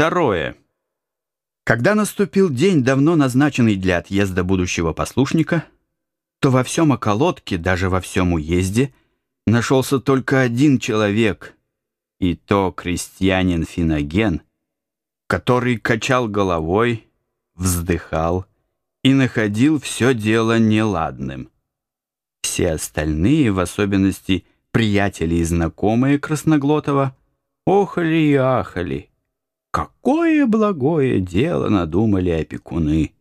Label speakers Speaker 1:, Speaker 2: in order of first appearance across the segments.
Speaker 1: Второе. Когда наступил день, давно назначенный для отъезда будущего послушника, то во всем околотке, даже во всем уезде, нашелся только один человек, и то крестьянин Финоген, который качал головой, вздыхал и находил все дело неладным. Все остальные, в особенности приятели и знакомые Красноглотова, охали и ахали, Какое благое дело надумали опекуны!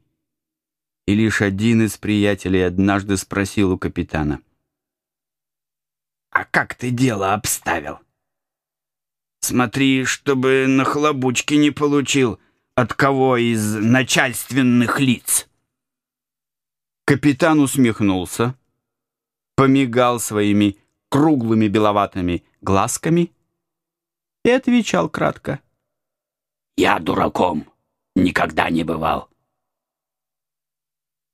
Speaker 1: И лишь один из приятелей однажды спросил у капитана. «А как ты дело обставил?» «Смотри, чтобы на хлобучке не получил от кого из начальственных лиц». Капитан усмехнулся, помигал своими круглыми беловатыми глазками и отвечал кратко — я дураком никогда не бывал.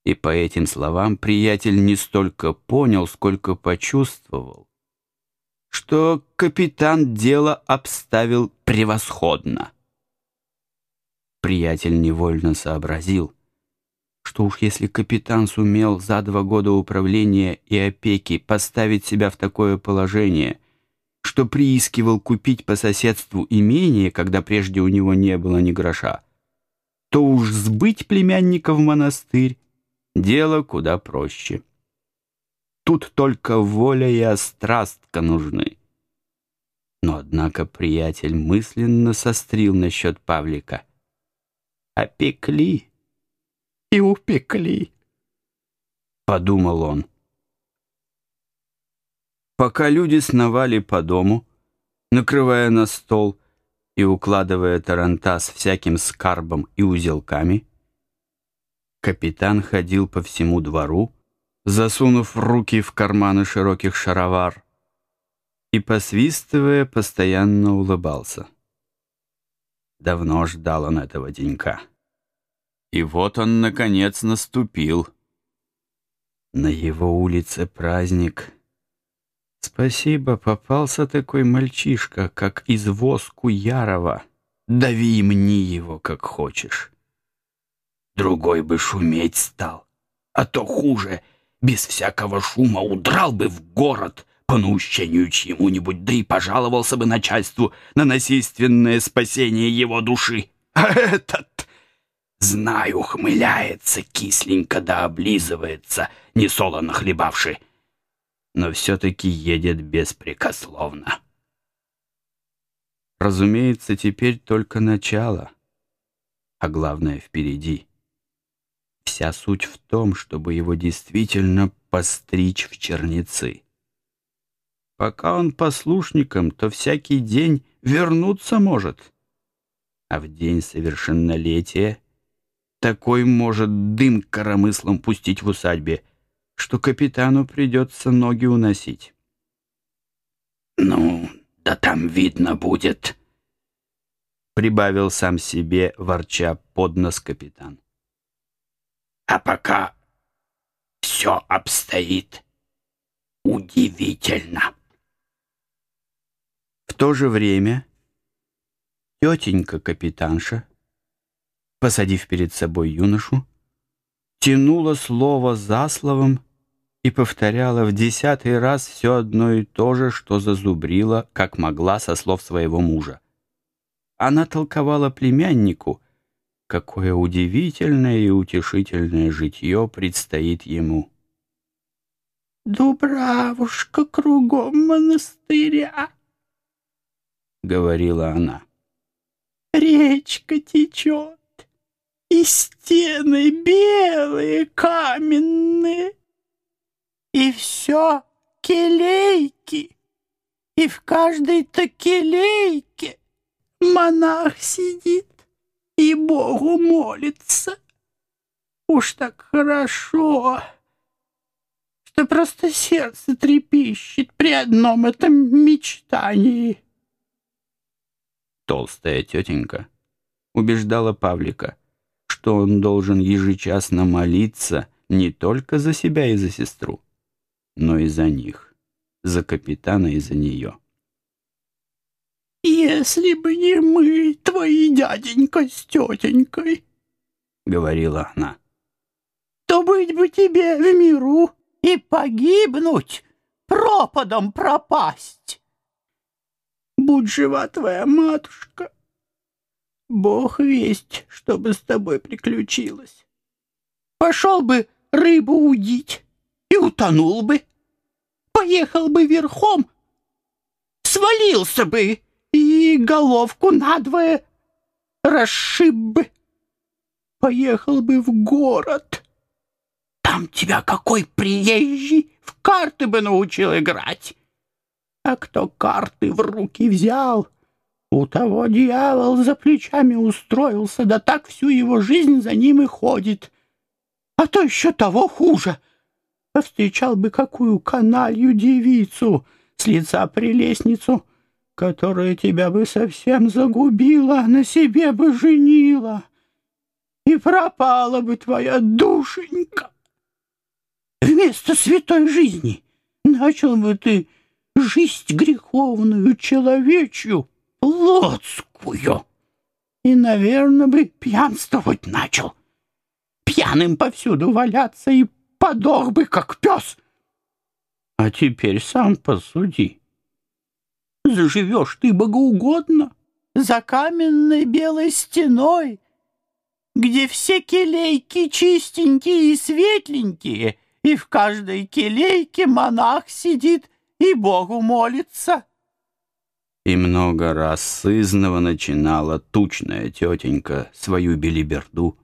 Speaker 1: И по этим словам приятель не столько понял, сколько почувствовал, что капитан дело обставил превосходно. Приятель невольно сообразил, что уж если капитан сумел за два года управления и опеки поставить себя в такое положение — что приискивал купить по соседству имение, когда прежде у него не было ни гроша, то уж сбыть племянника в монастырь — дело куда проще. Тут только воля и острастка нужны. Но, однако, приятель мысленно сострил насчет Павлика. «Опекли и упекли», — подумал он. Пока люди сновали по дому, накрывая на стол и укладывая тарантас всяким скарбом и узелками, капитан ходил по всему двору, засунув руки в карманы широких шаровар и, посвистывая, постоянно улыбался. Давно ждал он этого денька. И вот он, наконец, наступил. На его улице праздник — Спасибо, попался такой мальчишка, как из воску Ярова. Дави мне его, как хочешь. Другой бы шуметь стал, а то хуже, без всякого шума удрал бы в город по наущению чьему-нибудь, да и пожаловался бы начальству на насильственное спасение его души. А этот, знаю, ухмыляется кисленько да облизывается, несолоно хлебавший но все-таки едет беспрекословно. Разумеется, теперь только начало, а главное впереди. Вся суть в том, чтобы его действительно постричь в черницы. Пока он послушником, то всякий день вернуться может, а в день совершеннолетия такой может дым коромыслом пустить в усадьбе — что капитану придется ноги уносить. «Ну, да там видно будет», — прибавил сам себе, ворча под нос капитан. «А пока все обстоит удивительно». В то же время тетенька-капитанша, посадив перед собой юношу, тянула слово за словом и повторяла в десятый раз все одно и то же, что зазубрила, как могла со слов своего мужа. Она толковала племяннику, какое удивительное и утешительное житье предстоит ему. «Дубравушка кругом монастыря», — говорила она. «Речка течет, и стены белые, каменные, и все келейки, и в каждой-то келейке монах сидит и Богу молится. Уж так хорошо, что просто сердце трепещет при одном этом мечтании. Толстая тетенька убеждала Павлика — что он должен ежечасно молиться не только за себя и за сестру, но и за них, за капитана и за нее.
Speaker 2: «Если бы не мы, твои дяденька с тетенькой», — говорила она, — «то быть бы тебе в миру и погибнуть, пропадом пропасть. Будь жива твоя матушка, Бог весть, что бы с тобой приключилось. Пошел бы рыбу удить и утонул бы, поехал бы верхом, свалился бы и головку надвое расшиб бы, поехал бы в город. Там тебя какой приезжий в карты бы научил играть. А кто карты в руки взял, у того дьявол за плечами устроился, да так всю его жизнь за ним и ходит. А то еще того хуже. Повстречал бы какую каналью девицу с лица прелестницу, которая тебя бы совсем загубила, на себе бы женила, и пропала бы твоя душенька. Вместо святой жизни начал бы ты жизнь греховную, человечью, плотскую. И, наверное, бы пьянствовать начал. Пьяным повсюду валяться и подох бы, как пес. А теперь сам посуди. Заживешь ты богоугодно за каменной белой стеной, где все келейки чистенькие и светленькие, и в каждой келейке монах сидит и Богу молится.
Speaker 1: И много раз сызново начинала тучная тетенька свою белиберду,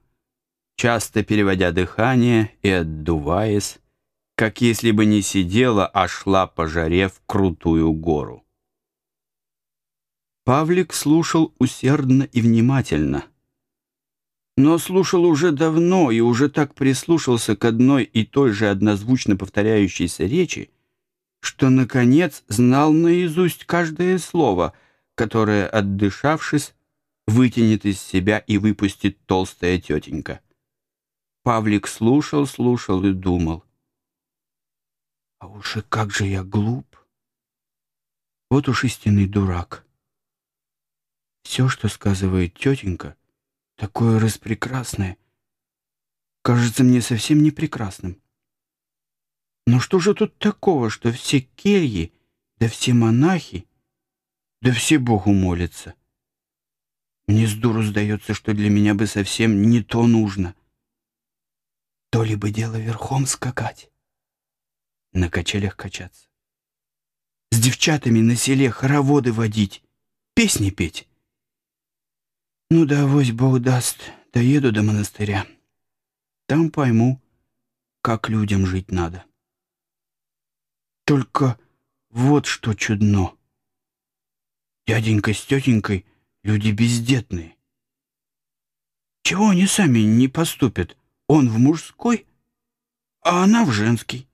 Speaker 1: часто переводя дыхание и отдуваясь, как если бы не сидела, а шла по жаре в крутую гору. Павлик слушал усердно и внимательно, но слушал уже давно и уже так прислушался к одной и той же однозвучно повторяющейся речи, что, наконец, знал наизусть каждое слово, которое, отдышавшись, вытянет из себя и выпустит толстая тетенька. Павлик слушал, слушал и думал. А уж и как же я глуп! Вот уж истинный дурак. Все, что сказывает тетенька, такое распрекрасное, кажется мне совсем не прекрасным. Но что же тут такого, что все кельи, да все монахи, да все Богу молятся? Мне с дуру сдается, что для меня бы совсем не то нужно. То ли бы дело верхом скакать, на качелях качаться, с девчатами на селе хороводы водить, песни петь. Ну да, вось Бог даст, доеду до монастыря. Там пойму, как людям жить надо. Только вот что чудно. Дяденька с тетенькой — люди бездетные. Чего они сами не поступят? Он в мужской, а она в женский.